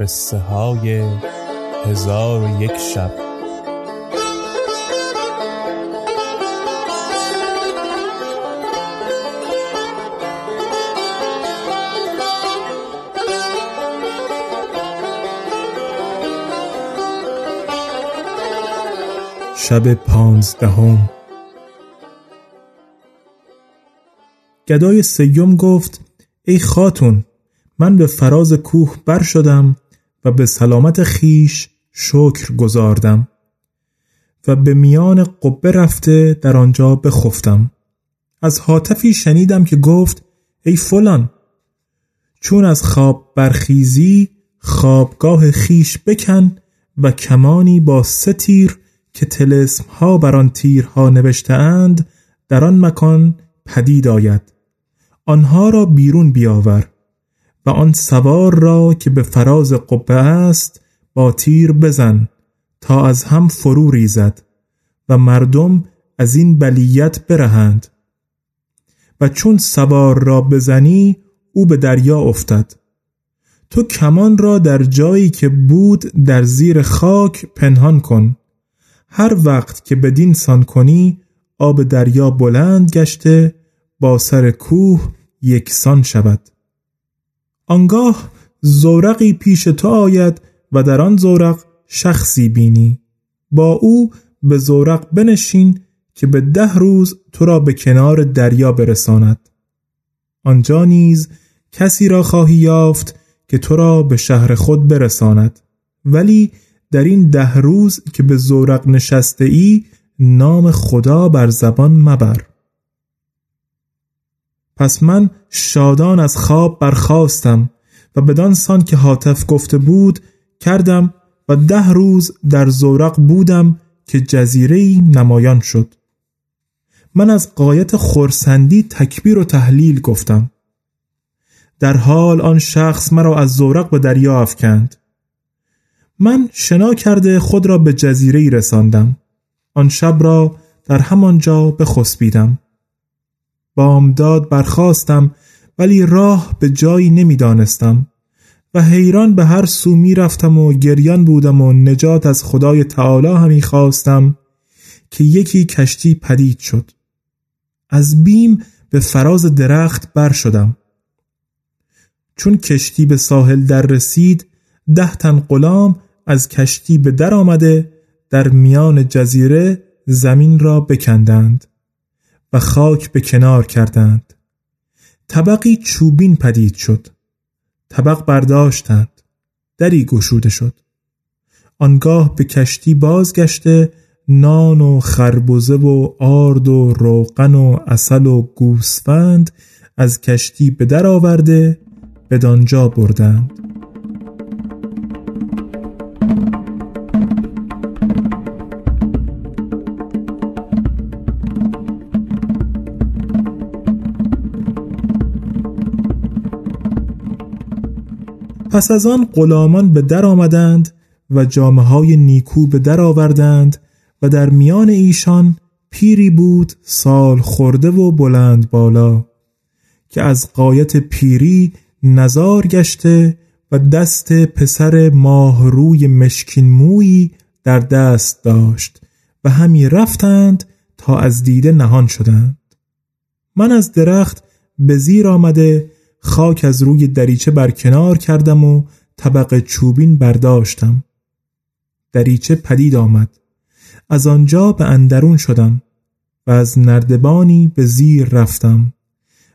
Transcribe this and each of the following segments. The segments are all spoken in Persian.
قصه های هزار و یک شب. شب پانزدهم. گدای سیوم گفت ای خاتون من به فراز کوه بر شدم و به سلامت خیش شکر گذاردم و به میان قبه رفته در آنجا بخفتم. از حاطفی شنیدم که گفت ای فلان چون از خواب برخیزی خوابگاه خیش بکن و کمانی با سه تیر که تلسم ها بر آن تیرها نوشته اند در آن مکان پدید آید. آنها را بیرون بیاور. و آن سوار را که به فراز قبه است با تیر بزن تا از هم فرو ریزد و مردم از این بلیت برهند. و چون سوار را بزنی او به دریا افتد. تو کمان را در جایی که بود در زیر خاک پنهان کن. هر وقت که بدین سان کنی آب دریا بلند گشته با سر کوه یکسان شود. آنگاه زورقی پیش تو آید و در آن زورق شخصی بینی. با او به زورق بنشین که به ده روز تو را به کنار دریا برساند. آنجا نیز کسی را خواهی یافت که تو را به شهر خود برساند. ولی در این ده روز که به زورق نشسته ای نام خدا بر زبان مبر. پس من شادان از خواب برخواستم و بدان سان که حاطف گفته بود کردم و ده روز در زورق بودم که جزیره نمایان شد. من از قایت خورسندی تکبیر و تحلیل گفتم. در حال آن شخص مرا از زورق به دریا افکند. من شنا کرده خود را به جزیره رساندم. آن شب را در همانجا بخسبیدم. بامداد برخواستم ولی راه به جایی نمی‌دانستم. و حیران به هر سو می رفتم و گریان بودم و نجات از خدای تعالی همی خواستم که یکی کشتی پدید شد. از بیم به فراز درخت بر شدم. چون کشتی به ساحل در رسید ده تن غلام از کشتی به در آمده در میان جزیره زمین را بکندند. و خاک به کنار کردند. طبقی چوبین پدید شد. طبق برداشتند. دری گشوده شد. آنگاه به کشتی بازگشته نان و خربزه و آرد و روغن و اصل و گوسفند از کشتی به در آورده بدانجا بردند. پس از آن غلامان به در آمدند و جامعه های نیکو به در آوردند و در میان ایشان پیری بود سال خورده و بلند بالا که از قایت پیری نزار گشته و دست پسر ماه روی مشکین مویی در دست داشت و همی رفتند تا از دیده نهان شدند. من از درخت به زیر آمده خاک از روی دریچه برکنار کردم و طبق چوبین برداشتم. دریچه پدید آمد. از آنجا به اندرون شدم و از نردبانی به زیر رفتم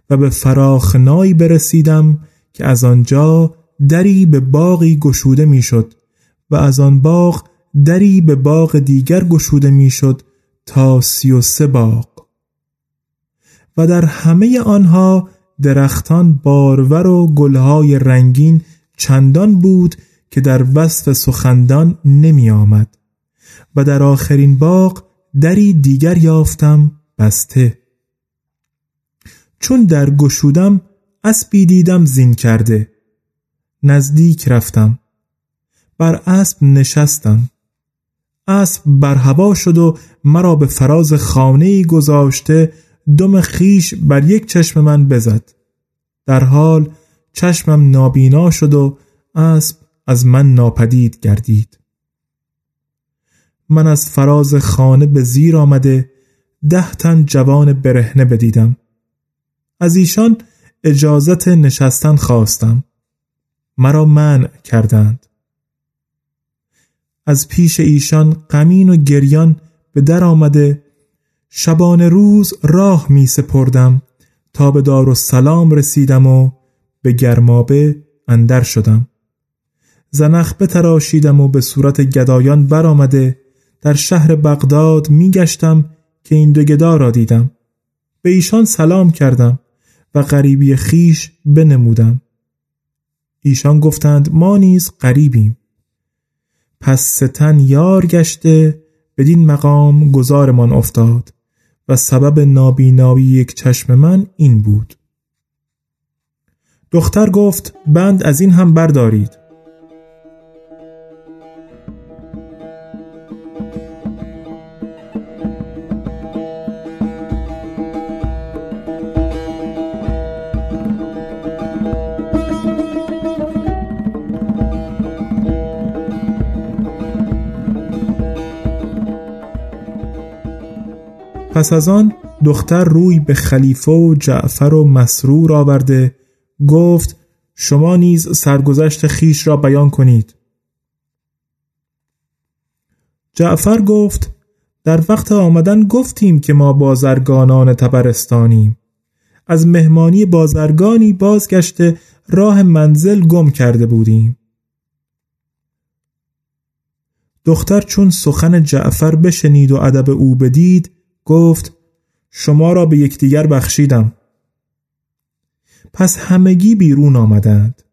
و به فراخنایی برسیدم که از آنجا دری به باقی گشوده می‌شد و از آن باغ دری به باغ دیگر گشوده می‌شد تا سی و سه باغ. و در همه آنها درختان بارور و گلهای رنگین چندان بود که در وصف سخندان نمی آمد و در آخرین باغ دری دیگر یافتم بسته. چون در گشودم اسبی دیدم زین کرده. نزدیک رفتم. بر اسب نشستم. اسب بر هوا شد و مرا به فراز خانه گذاشته دم خیش بر یک چشم من بزد. در حال چشمم نابینا شد و اسب از من ناپدید گردید. من از فراز خانه به زیر آمده ده تن جوان برهنه بدیدم. از ایشان اجازت نشستن خواستم. مرا منع کردند. از پیش ایشان غمین و گریان به در آمده شبان روز راه می سپردم تا به دار و سلام رسیدم و به گرمابه اندر شدم. زنخ بتراشیدم و به صورت گدایان برآمده در شهر بغداد می گشتم که این دو گدا را دیدم. به ایشان سلام کردم و غریبی خیش بنمودم. ایشان گفتند ما نیز غریبیم. پس ستن یار گشته بدین مقام گذارمان افتاد. و سبب نابینایی یک چشم من این بود. دختر گفت بند از این هم بردارید. پس از آن دختر روی به خلیفه و جعفر و مسرور آورده گفت شما نیز سرگذشت خیش را بیان کنید. جعفر گفت در وقت آمدن گفتیم که ما بازرگانان تبرستانیم. از مهمانی بازرگانی بازگشته راه منزل گم کرده بودیم. دختر چون سخن جعفر بشنید و ادب او بدید گفت شما را به یکدیگر بخشیدم. پس همگی بیرون آمدند.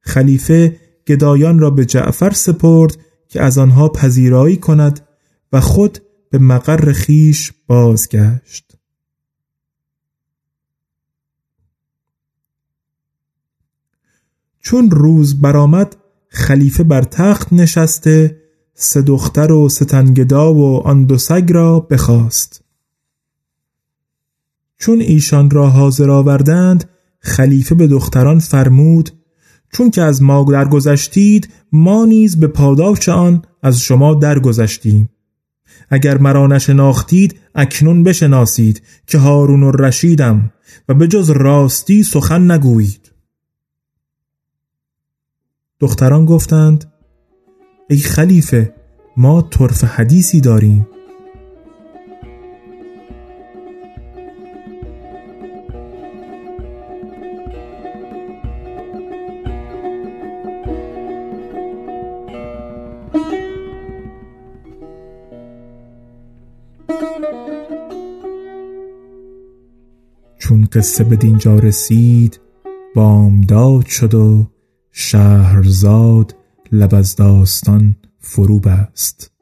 خلیفه گدایان را به جعفر سپرد که از آنها پذیرایی کند و خود به مقر خیش بازگشت. چون روز برآمد خلیفه بر تخت نشسته سه دختر و ستنگدا و آن دو سگ را بخواست. چون ایشان را حاضر آوردند خلیفه به دختران فرمود چون که از ما درگذشتید ما نیز به پاداش آن از شما درگذشتیم. اگر مرا نشناختید اکنون بشناسید که هارون و رشیدم و به جز راستی سخن نگویید. دختران گفتند ای خلیفه ما طرف حدیثی داریم. چون قصه به دینجا رسید بامداد شد و شهرزاد لب از داستان فرو بست